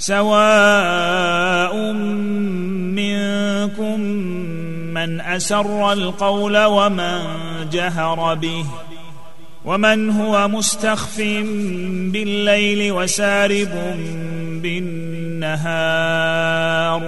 سواء منكم من أسر القول ومن جهر به ومن هو مستخف بالليل وسارب بالنهار